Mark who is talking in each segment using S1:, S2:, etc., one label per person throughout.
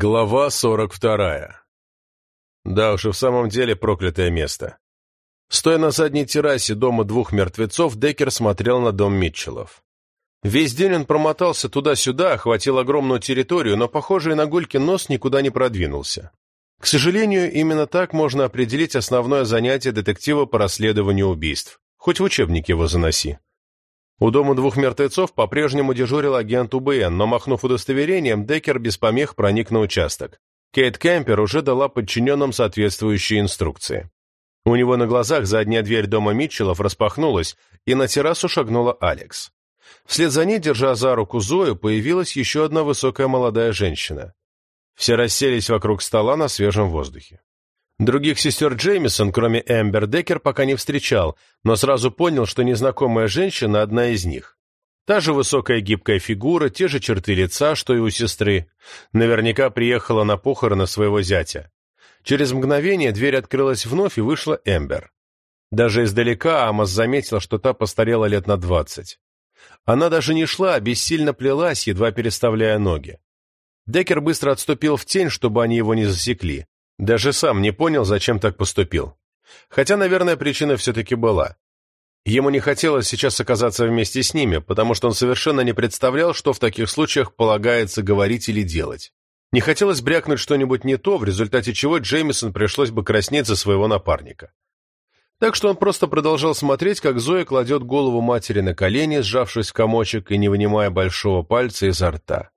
S1: Глава сорок вторая. Да уж и в самом деле проклятое место. Стоя на задней террасе дома двух мертвецов, Деккер смотрел на дом Митчеллов. Весь день он промотался туда-сюда, охватил огромную территорию, но похожий на гульки нос никуда не продвинулся. К сожалению, именно так можно определить основное занятие детектива по расследованию убийств. Хоть в учебник его заноси. У дома двух мертвецов по-прежнему дежурил агент УБН, но, махнув удостоверением, Деккер без помех проник на участок. Кейт Кемпер уже дала подчиненным соответствующие инструкции. У него на глазах задняя дверь дома Митчеллов распахнулась, и на террасу шагнула Алекс. Вслед за ней, держа за руку Зою, появилась еще одна высокая молодая женщина. Все расселись вокруг стола на свежем воздухе. Других сестер Джеймисон, кроме Эмбер, Деккер пока не встречал, но сразу понял, что незнакомая женщина – одна из них. Та же высокая гибкая фигура, те же черты лица, что и у сестры. Наверняка приехала на похороны своего зятя. Через мгновение дверь открылась вновь, и вышла Эмбер. Даже издалека Амос заметил, что та постарела лет на двадцать. Она даже не шла, а бессильно плелась, едва переставляя ноги. Деккер быстро отступил в тень, чтобы они его не засекли. Даже сам не понял, зачем так поступил. Хотя, наверное, причина все-таки была. Ему не хотелось сейчас оказаться вместе с ними, потому что он совершенно не представлял, что в таких случаях полагается говорить или делать. Не хотелось брякнуть что-нибудь не то, в результате чего Джеймисон пришлось бы краснеть за своего напарника. Так что он просто продолжал смотреть, как Зоя кладет голову матери на колени, сжавшись в комочек и не вынимая большого пальца изо рта.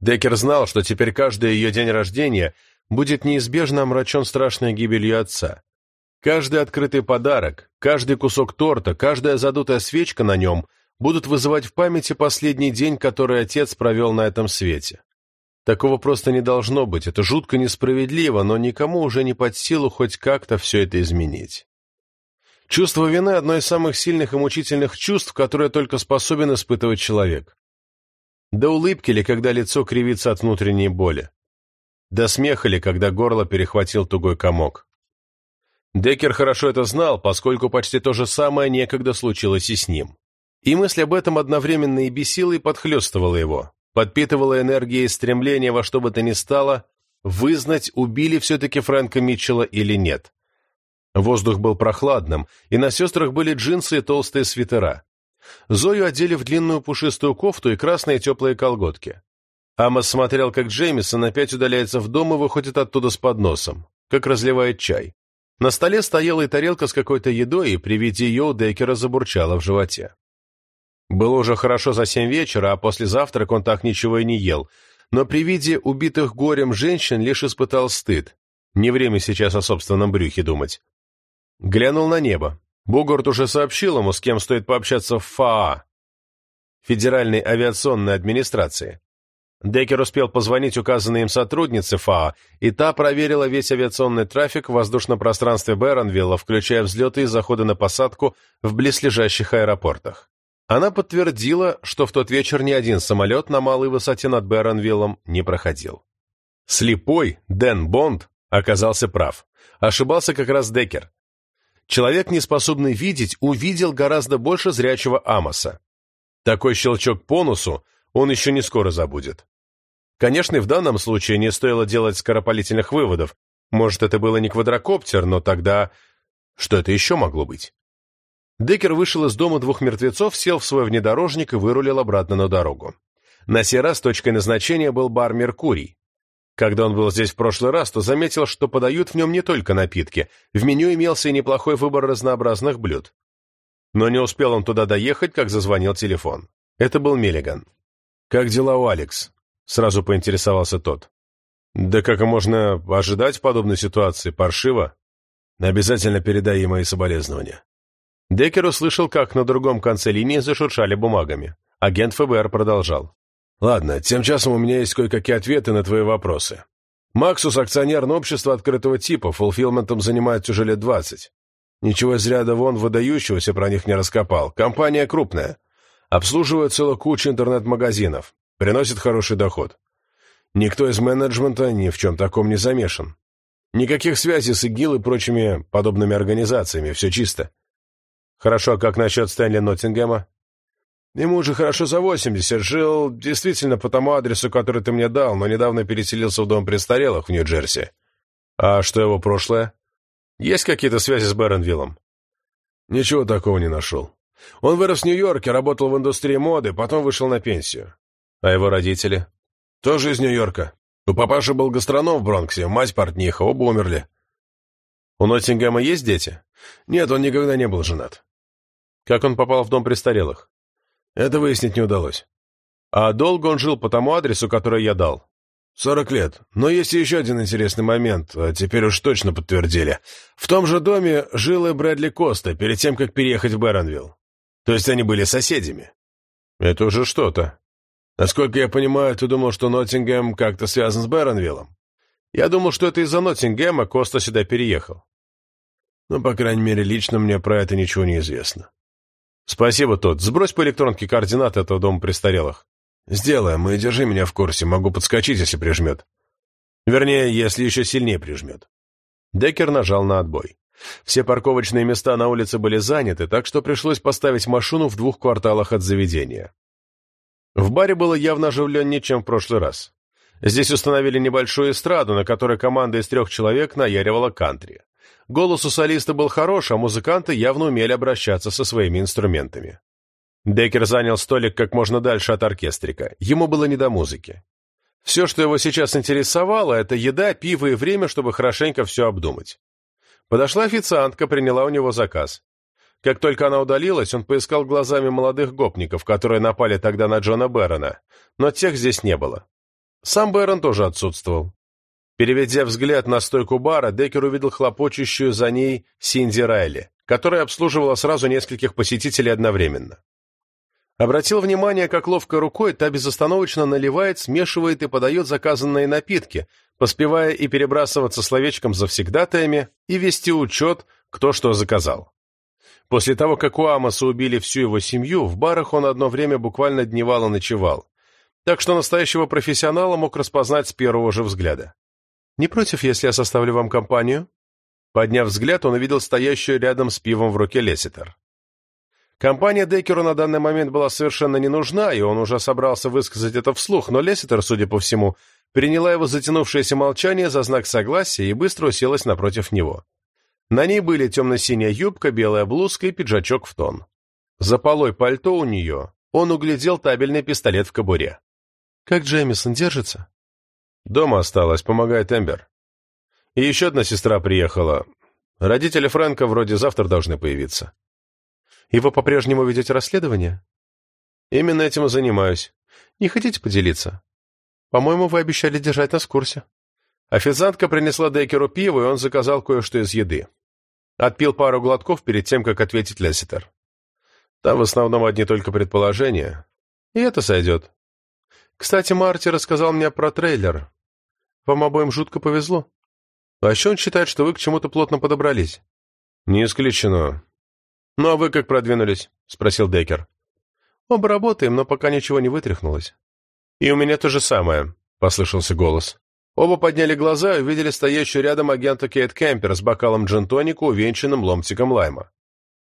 S1: Деккер знал, что теперь каждый ее день рождения – будет неизбежно омрачен страшной гибелью отца. Каждый открытый подарок, каждый кусок торта, каждая задутая свечка на нем будут вызывать в памяти последний день, который отец провел на этом свете. Такого просто не должно быть, это жутко несправедливо, но никому уже не под силу хоть как-то все это изменить. Чувство вины – одно из самых сильных и мучительных чувств, которое только способен испытывать человек. До улыбки ли, когда лицо кривится от внутренней боли? До смеха ли, когда горло перехватил тугой комок. Деккер хорошо это знал, поскольку почти то же самое некогда случилось и с ним. И мысль об этом одновременно и бесила, и подхлестывала его, подпитывала энергией стремления во что бы то ни стало вызнать, убили все-таки Фрэнка Митчелла или нет. Воздух был прохладным, и на сестрах были джинсы и толстые свитера. Зою одели в длинную пушистую кофту и красные теплые колготки. Амос смотрел, как Джеймисон опять удаляется в дом и выходит оттуда с подносом, как разливает чай. На столе стояла и тарелка с какой-то едой, и при виде ее у Деккера забурчало в животе. Было уже хорошо за семь вечера, а после завтрака он так ничего и не ел, но при виде убитых горем женщин лишь испытал стыд. Не время сейчас о собственном брюхе думать. Глянул на небо. Бугарт уже сообщил ему, с кем стоит пообщаться в ФАА, Федеральной авиационной администрации. Деккер успел позвонить указанной им сотруднице ФАА, и та проверила весь авиационный трафик в воздушном пространстве Бэронвилла, включая взлеты и заходы на посадку в близлежащих аэропортах. Она подтвердила, что в тот вечер ни один самолет на малой высоте над Бэронвиллом не проходил. Слепой Дэн Бонд оказался прав. Ошибался как раз Деккер. Человек, не способный видеть, увидел гораздо больше зрячего Амоса. Такой щелчок по носу он еще не скоро забудет. Конечно, в данном случае не стоило делать скоропалительных выводов. Может, это было не квадрокоптер, но тогда... Что это еще могло быть? Деккер вышел из дома двух мертвецов, сел в свой внедорожник и вырулил обратно на дорогу. На сей раз точкой назначения был бар «Меркурий». Когда он был здесь в прошлый раз, то заметил, что подают в нем не только напитки. В меню имелся и неплохой выбор разнообразных блюд. Но не успел он туда доехать, как зазвонил телефон. Это был Миллиган. «Как дела у Алекс?» — сразу поинтересовался тот. «Да как можно ожидать в подобной ситуации? Паршиво? Обязательно передай ей мои соболезнования». Деккер услышал, как на другом конце линии зашуршали бумагами. Агент ФБР продолжал. «Ладно, тем часом у меня есть кое-какие ответы на твои вопросы. Максус – акционерное общество открытого типа, фулфилментом занимается уже лет двадцать. Ничего из ряда вон выдающегося про них не раскопал. Компания крупная. Обслуживает целую кучу интернет-магазинов. Приносит хороший доход. Никто из менеджмента ни в чем таком не замешан. Никаких связей с ИГИЛ и прочими подобными организациями, все чисто. Хорошо, а как насчет Стэнли Ноттингема? Ему уже хорошо за восемьдесят, жил действительно по тому адресу, который ты мне дал, но недавно переселился в дом престарелых в Нью-Джерси. А что его прошлое? Есть какие-то связи с Бэронвиллом? Ничего такого не нашел. Он вырос в Нью-Йорке, работал в индустрии моды, потом вышел на пенсию. А его родители? Тоже из Нью-Йорка. У папаши был гастроном в Бронксе, мать портниха, оба умерли. У Ноттингема есть дети? Нет, он никогда не был женат. Как он попал в дом престарелых? Это выяснить не удалось. А долго он жил по тому адресу, который я дал? Сорок лет. Но есть еще один интересный момент, а теперь уж точно подтвердили. В том же доме жил и Брэдли Коста, перед тем, как переехать в Бэронвилл. То есть они были соседями. Это уже что-то. Насколько я понимаю, ты думал, что Ноттингем как-то связан с Бэронвиллом? Я думал, что это из-за Ноттингема Коста сюда переехал. Но, по крайней мере, лично мне про это ничего не известно. Спасибо, тот. Сбрось по электронке координаты этого дома престарелых. Сделаем, и держи меня в курсе. Могу подскочить, если прижмет. Вернее, если еще сильнее прижмет. Деккер нажал на отбой. Все парковочные места на улице были заняты, так что пришлось поставить машину в двух кварталах от заведения. В баре было явно оживленнее, чем в прошлый раз. Здесь установили небольшую эстраду, на которой команда из трех человек наяривала кантри. Голос у солиста был хорош, а музыканты явно умели обращаться со своими инструментами. Деккер занял столик как можно дальше от оркестрика. Ему было не до музыки. Все, что его сейчас интересовало, это еда, пиво и время, чтобы хорошенько все обдумать. Подошла официантка, приняла у него заказ. Как только она удалилась, он поискал глазами молодых гопников, которые напали тогда на Джона Бэрона, но тех здесь не было. Сам Бэрон тоже отсутствовал. Переведя взгляд на стойку бара, Деккер увидел хлопочущую за ней Синди Райли, которая обслуживала сразу нескольких посетителей одновременно. Обратил внимание, как ловко рукой та безостановочно наливает, смешивает и подает заказанные напитки, поспевая и перебрасываться словечком завсегдатаями и вести учет, кто что заказал. После того, как у Амоса убили всю его семью, в барах он одно время буквально дневал и ночевал, так что настоящего профессионала мог распознать с первого же взгляда. «Не против, если я составлю вам компанию?» Подняв взгляд, он увидел стоящую рядом с пивом в руке Леситер. Компания Деккеру на данный момент была совершенно не нужна, и он уже собрался высказать это вслух, но Леситер, судя по всему, приняла его затянувшееся молчание за знак согласия и быстро уселась напротив него. На ней были темно-синяя юбка, белая блузка и пиджачок в тон. За полой пальто у нее он углядел табельный пистолет в кобуре. «Как Джеймисон держится?» Дома осталась, помогает Эмбер. И еще одна сестра приехала. Родители Фрэнка вроде завтра должны появиться. И вы по-прежнему ведете расследование? Именно этим и занимаюсь. Не хотите поделиться? По-моему, вы обещали держать нас в курсе. Официантка принесла Дейкеру пиво, и он заказал кое-что из еды. Отпил пару глотков перед тем, как ответить Лесситер. Там в основном одни только предположения. И это сойдет. Кстати, Марти рассказал мне про трейлер. Вам обоим жутко повезло. А еще он считает, что вы к чему-то плотно подобрались. Не исключено. Ну а вы как продвинулись? Спросил Деккер. Оба работаем, но пока ничего не вытряхнулось. И у меня то же самое, послышался голос. Оба подняли глаза и увидели стоящую рядом агента Кейт Кемпер с бокалом джин-тоника, увенчанным ломтиком лайма.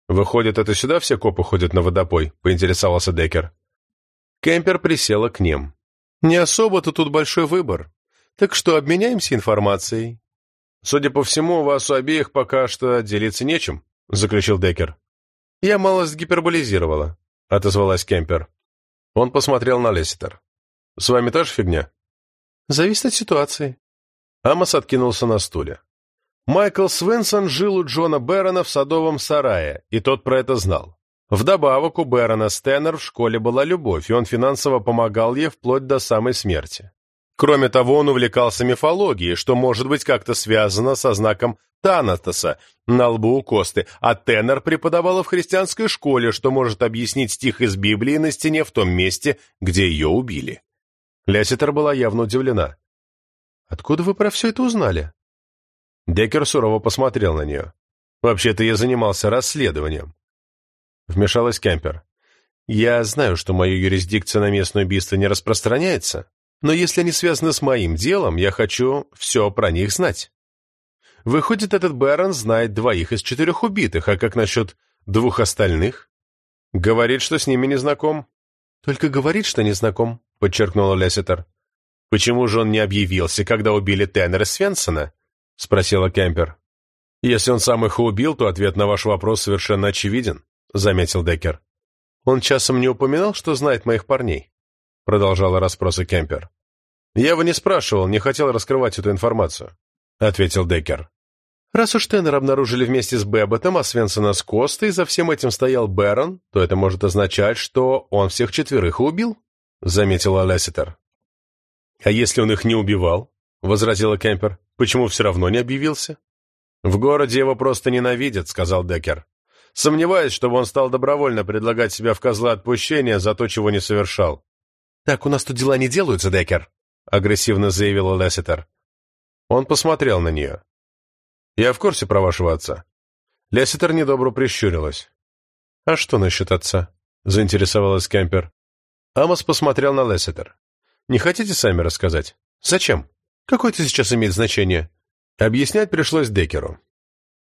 S1: «Выходит, это сюда все копы ходят на водопой?» — поинтересовался Деккер. Кемпер присела к ним. «Не особо-то тут большой выбор. Так что, обменяемся информацией?» «Судя по всему, у вас у обеих пока что делиться нечем», — заключил Деккер. «Я малость гиперболизировала», — отозвалась Кемпер. Он посмотрел на Лесситер. «С вами та же фигня?» «Зависит от ситуации». Амос откинулся на стуле. Майкл Свенсон жил у Джона Бэрона в садовом сарае, и тот про это знал. Вдобавок у Бэрона Стэннер в школе была любовь, и он финансово помогал ей вплоть до самой смерти. Кроме того, он увлекался мифологией, что может быть как-то связано со знаком Танатоса на лбу у Косты, а Теннер преподавала в христианской школе, что может объяснить стих из Библии на стене в том месте, где ее убили. Ляситер была явно удивлена. «Откуда вы про все это узнали?» Деккер сурово посмотрел на нее. «Вообще-то я занимался расследованием. Вмешалась Кемпер. «Я знаю, что моя юрисдикция на местное убийство не распространяется, но если они связаны с моим делом, я хочу все про них знать. Выходит, этот Бэрон знает двоих из четырех убитых, а как насчет двух остальных? Говорит, что с ними не знаком. «Только говорит, что не знаком», — подчеркнула Лесситер. «Почему же он не объявился, когда убили Теннера Свенсона?» — спросила Кемпер. «Если он сам их убил, то ответ на ваш вопрос совершенно очевиден», — заметил Деккер. «Он часом не упоминал, что знает моих парней?» — продолжала расспросы Кемпер. «Я его не спрашивал, не хотел раскрывать эту информацию», — ответил Деккер. «Раз уж Теннер обнаружили вместе с Бэбботом, а Свенсона с Костой, за всем этим стоял Бэрон, то это может означать, что он всех четверых убил», — заметила Лесситер. «А если он их не убивал?» — возразила Кемпер. «Почему все равно не объявился?» «В городе его просто ненавидят», — сказал Деккер. «Сомневаюсь, чтобы он стал добровольно предлагать себя в козла отпущения за то, чего не совершал». «Так у нас тут дела не делаются, Деккер», — агрессивно заявила Лесситер. Он посмотрел на нее. «Я в курсе про вашего отца». Лесситер недобро прищурилась. «А что насчет отца?» — заинтересовалась Кемпер. Амос посмотрел на Лесситер. «Не хотите сами рассказать? Зачем? Какое это сейчас имеет значение?» Объяснять пришлось Декеру.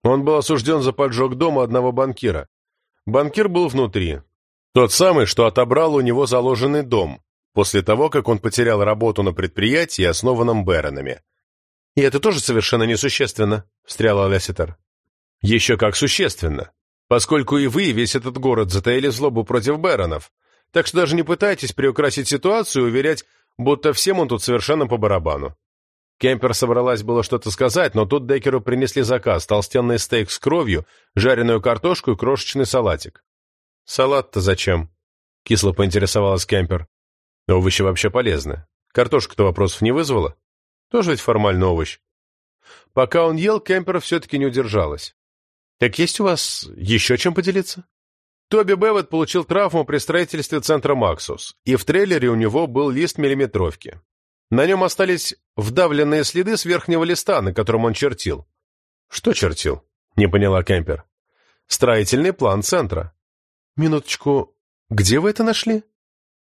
S1: Он был осужден за поджог дома одного банкира. Банкир был внутри. Тот самый, что отобрал у него заложенный дом, после того, как он потерял работу на предприятии, основанном Беронами. «И это тоже совершенно несущественно», — встряла Лесситер. «Еще как существенно, поскольку и вы, и весь этот город затаили злобу против Беронов, так что даже не пытайтесь приукрасить ситуацию и уверять, будто всем он тут совершенно по барабану. Кемпер собралась было что-то сказать, но тут Деккеру принесли заказ, толстенный стейк с кровью, жареную картошку и крошечный салатик. «Салат-то зачем?» — кисло поинтересовалась Кемпер. «Овощи вообще полезны. Картошка-то вопросов не вызвала? Тоже ведь формально овощ». Пока он ел, Кемпер все-таки не удержалась. «Так есть у вас еще чем поделиться?» Тоби Бевет получил травму при строительстве центра «Максус», и в трейлере у него был лист миллиметровки. На нем остались вдавленные следы с верхнего листа, на котором он чертил. «Что чертил?» — не поняла Кемпер. «Строительный план центра». «Минуточку, где вы это нашли?»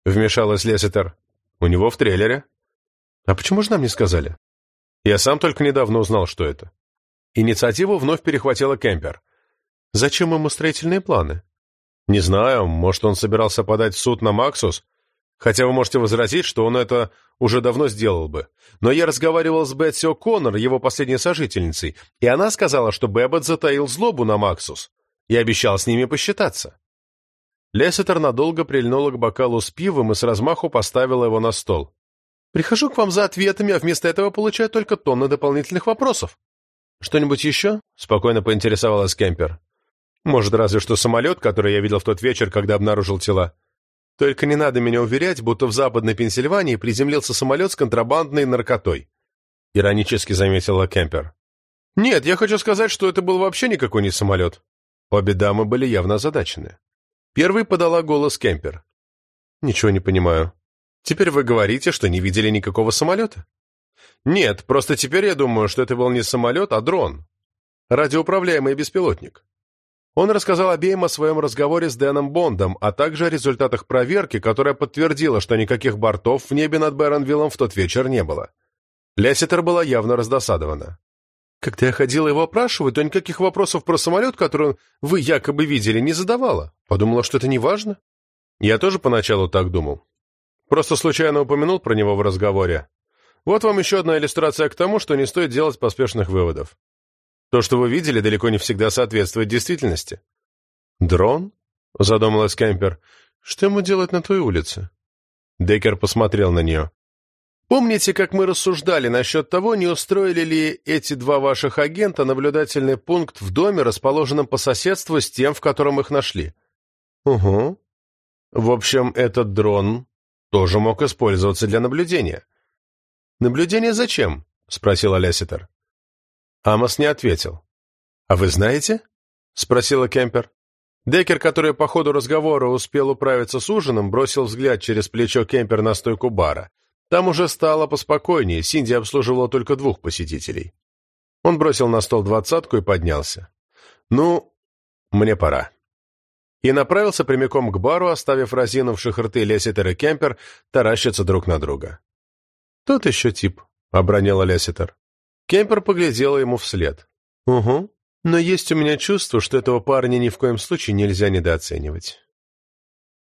S1: Вмешалась Леситер. «У него в трейлере». «А почему же нам не сказали?» «Я сам только недавно узнал, что это». Инициативу вновь перехватила Кемпер. «Зачем ему строительные планы?» «Не знаю, может, он собирался подать в суд на Максус, Хотя вы можете возразить, что он это уже давно сделал бы. Но я разговаривал с Бетси О'Коннор, его последней сожительницей, и она сказала, что Бэббот затаил злобу на Максус и обещал с ними посчитаться. Лесситер надолго прильнула к бокалу с пивом и с размаху поставила его на стол. «Прихожу к вам за ответами, а вместо этого получаю только тонны дополнительных вопросов». «Что-нибудь еще?» — спокойно поинтересовалась Кемпер. «Может, разве что самолет, который я видел в тот вечер, когда обнаружил тела». Только не надо меня уверять, будто в Западной Пенсильвании приземлился самолет с контрабандной наркотой», — иронически заметила Кемпер. «Нет, я хочу сказать, что это был вообще никакой не самолет». Обе дамы были явно озадачены. Первый подала голос Кемпер. «Ничего не понимаю. Теперь вы говорите, что не видели никакого самолета?» «Нет, просто теперь я думаю, что это был не самолет, а дрон. Радиоуправляемый беспилотник. Он рассказал обеим о своем разговоре с Дэном Бондом, а также о результатах проверки, которая подтвердила, что никаких бортов в небе над Бэронвиллом в тот вечер не было. Лесситер была явно раздосадована. «Когда я ходила его опрашивать, то никаких вопросов про самолет, который вы якобы видели, не задавала. Подумала, что это не важно». Я тоже поначалу так думал. Просто случайно упомянул про него в разговоре. Вот вам еще одна иллюстрация к тому, что не стоит делать поспешных выводов. То, что вы видели, далеко не всегда соответствует действительности. «Дрон?» — задумалась Кемпер. «Что ему делать на той улице?» Деккер посмотрел на нее. «Помните, как мы рассуждали насчет того, не устроили ли эти два ваших агента наблюдательный пункт в доме, расположенном по соседству с тем, в котором их нашли?» «Угу. В общем, этот дрон тоже мог использоваться для наблюдения». «Наблюдение зачем?» — спросила Лесситер. Амос не ответил. «А вы знаете?» — спросила Кемпер. Деккер, который по ходу разговора успел управиться с ужином, бросил взгляд через плечо Кемпер на стойку бара. Там уже стало поспокойнее, Синди обслуживала только двух посетителей. Он бросил на стол двадцатку и поднялся. «Ну, мне пора». И направился прямиком к бару, оставив разинувших рты Леситер и Кемпер таращиться друг на друга. «Тот еще тип», — обронила Леситер. Кемпер поглядела ему вслед. «Угу. Но есть у меня чувство, что этого парня ни в коем случае нельзя недооценивать».